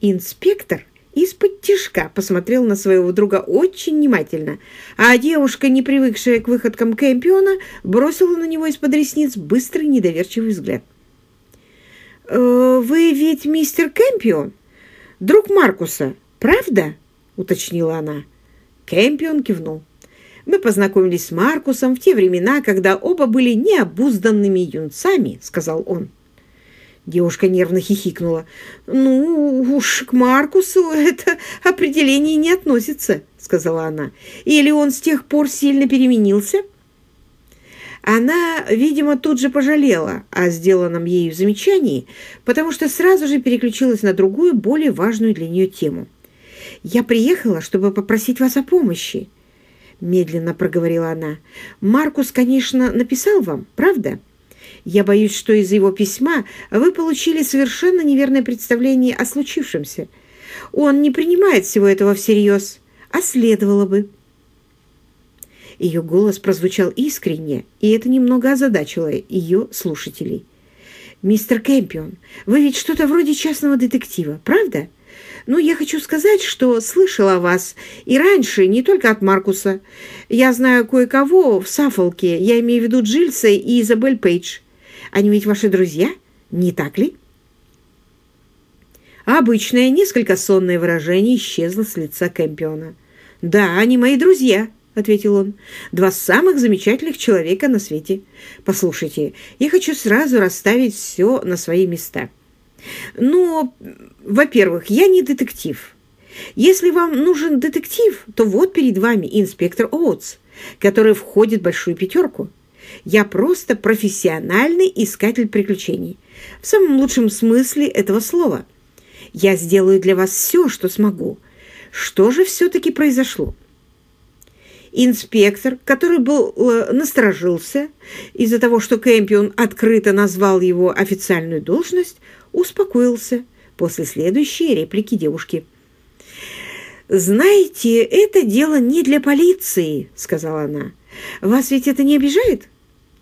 Инспектор из-под тишка посмотрел на своего друга очень внимательно, а девушка, не привыкшая к выходкам Кэмпиона, бросила на него из-под ресниц быстрый недоверчивый взгляд. «Э, «Вы ведь мистер Кэмпион? Друг Маркуса, правда?» — уточнила она. Кэмпион кивнул. «Мы познакомились с Маркусом в те времена, когда оба были необузданными юнцами», — сказал он. Девушка нервно хихикнула. «Ну уж к Маркусу это определение не относится», — сказала она. «Или он с тех пор сильно переменился?» Она, видимо, тут же пожалела о сделанном ею замечании, потому что сразу же переключилась на другую, более важную для нее тему. «Я приехала, чтобы попросить вас о помощи», — медленно проговорила она. «Маркус, конечно, написал вам, правда?» Я боюсь, что из его письма вы получили совершенно неверное представление о случившемся. Он не принимает всего этого всерьез, а следовало бы. Ее голос прозвучал искренне, и это немного озадачило ее слушателей. «Мистер Кэмпион, вы ведь что-то вроде частного детектива, правда? Ну, я хочу сказать, что слышала о вас и раньше, не только от Маркуса. Я знаю кое-кого в Саффолке, я имею в виду Джильса и Изабель Пейдж. Они ведь ваши друзья, не так ли?» Обычное, несколько сонное выражение исчезло с лица Кэмпиона. «Да, они мои друзья», — ответил он. «Два самых замечательных человека на свете. Послушайте, я хочу сразу расставить все на свои места. Но, во-первых, я не детектив. Если вам нужен детектив, то вот перед вами инспектор Оутс, который входит в большую пятерку. Я просто профессиональный искатель приключений. В самом лучшем смысле этого слова. Я сделаю для вас все, что смогу. Что же все-таки произошло? Инспектор, который был э, насторожился из-за того, что Кэмпион открыто назвал его официальную должность, успокоился после следующей реплики девушки. «Знаете, это дело не для полиции», — сказала она. «Вас ведь это не обижает?»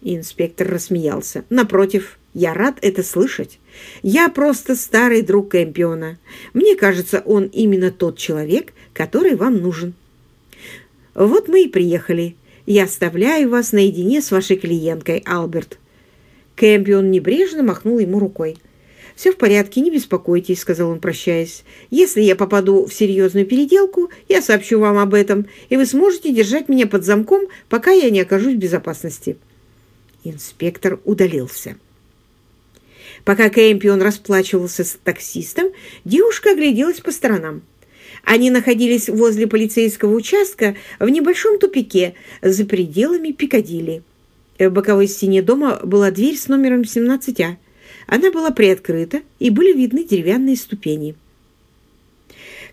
Инспектор рассмеялся. «Напротив, я рад это слышать. Я просто старый друг Кэмпиона. Мне кажется, он именно тот человек, который вам нужен. Вот мы и приехали. Я оставляю вас наедине с вашей клиенткой, Алберт». Кэмпион небрежно махнул ему рукой. «Все в порядке, не беспокойтесь», — сказал он, прощаясь. «Если я попаду в серьезную переделку, я сообщу вам об этом, и вы сможете держать меня под замком, пока я не окажусь в безопасности». Инспектор удалился. Пока Кэмпион расплачивался с таксистом, девушка огляделась по сторонам. Они находились возле полицейского участка в небольшом тупике за пределами Пикадилли. В боковой стене дома была дверь с номером 17А. Она была приоткрыта, и были видны деревянные ступени.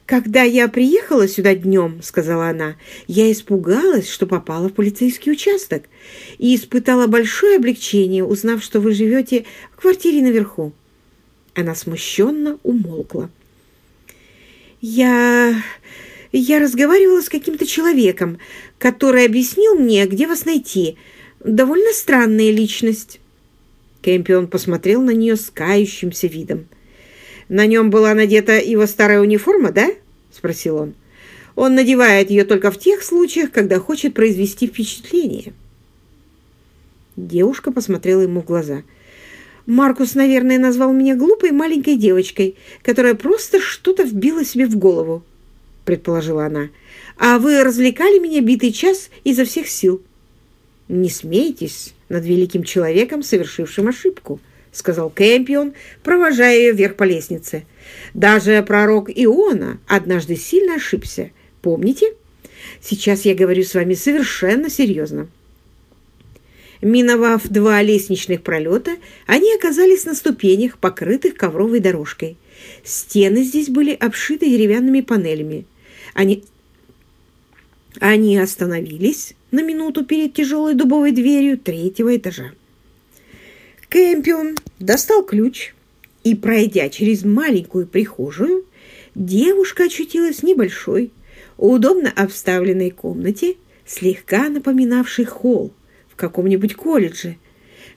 «Когда я приехала сюда днем, — сказала она, — я испугалась, что попала в полицейский участок и испытала большое облегчение, узнав, что вы живете в квартире наверху». Она смущенно умолкла. «Я... я разговаривала с каким-то человеком, который объяснил мне, где вас найти. Довольно странная личность». Кэмпион посмотрел на нее с кающимся видом. «На нем была надета его старая униформа, да?» — спросил он. «Он надевает ее только в тех случаях, когда хочет произвести впечатление». Девушка посмотрела ему в глаза. «Маркус, наверное, назвал меня глупой маленькой девочкой, которая просто что-то вбила себе в голову», — предположила она. «А вы развлекали меня битый час изо всех сил». «Не смейтесь над великим человеком, совершившим ошибку», — сказал Кэмпион, провожая ее вверх по лестнице. «Даже пророк Иона однажды сильно ошибся. Помните? Сейчас я говорю с вами совершенно серьезно». Миновав два лестничных пролета, они оказались на ступенях, покрытых ковровой дорожкой. Стены здесь были обшиты деревянными панелями. Они, они остановились на минуту перед тяжелой дубовой дверью третьего этажа. Кэмпион достал ключ и, пройдя через маленькую прихожую, девушка очутилась в небольшой, удобно обставленной комнате, слегка напоминавшей холл в каком-нибудь колледже.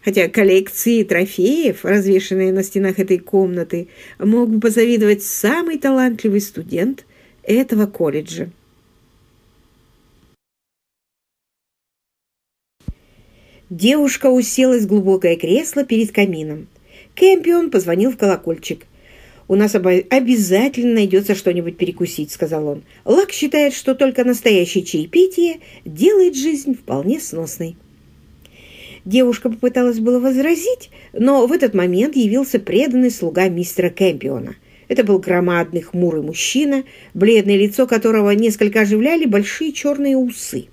хотя коллекции трофеев, развешанные на стенах этой комнаты, мог бы позавидовать самый талантливый студент этого колледжа. Девушка уселась в глубокое кресло перед камином. Кэмпион позвонил в колокольчик. «У нас обязательно найдется что-нибудь перекусить», — сказал он. «Лак считает, что только настоящее чаепитие делает жизнь вполне сносной». Девушка попыталась было возразить, но в этот момент явился преданный слуга мистера Кэмпиона. Это был громадный хмурый мужчина, бледное лицо которого несколько оживляли большие черные усы.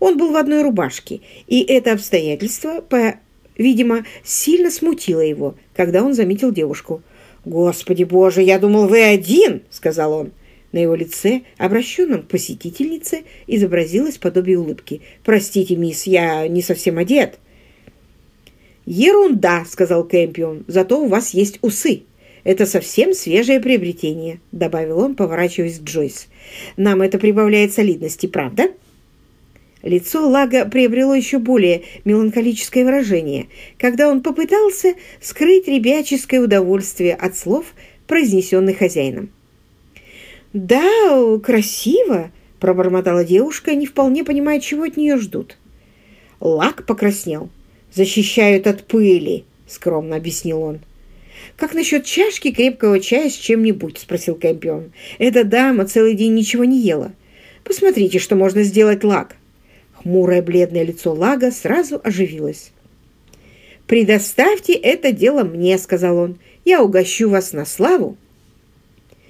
Он был в одной рубашке, и это обстоятельство, по, видимо, сильно смутило его, когда он заметил девушку. «Господи боже, я думал, вы один!» — сказал он. На его лице, обращенном к посетительнице, изобразилось подобие улыбки. «Простите, мисс, я не совсем одет». «Ерунда!» — сказал Кэмпион. «Зато у вас есть усы. Это совсем свежее приобретение», — добавил он, поворачиваясь к Джойс. «Нам это прибавляет солидности, правда?» Лицо Лага приобрело еще более меланхолическое выражение, когда он попытался скрыть ребяческое удовольствие от слов, произнесенных хозяином. «Да, красиво!» – пробормотала девушка, не вполне понимая, чего от нее ждут. Лак покраснел. «Защищают от пыли», – скромно объяснил он. «Как насчет чашки крепкого чая с чем-нибудь?» – спросил Кэмпион. «Эта дама целый день ничего не ела. Посмотрите, что можно сделать лак». Хмурое бледное лицо Лага сразу оживилось. «Предоставьте это дело мне», — сказал он. «Я угощу вас на славу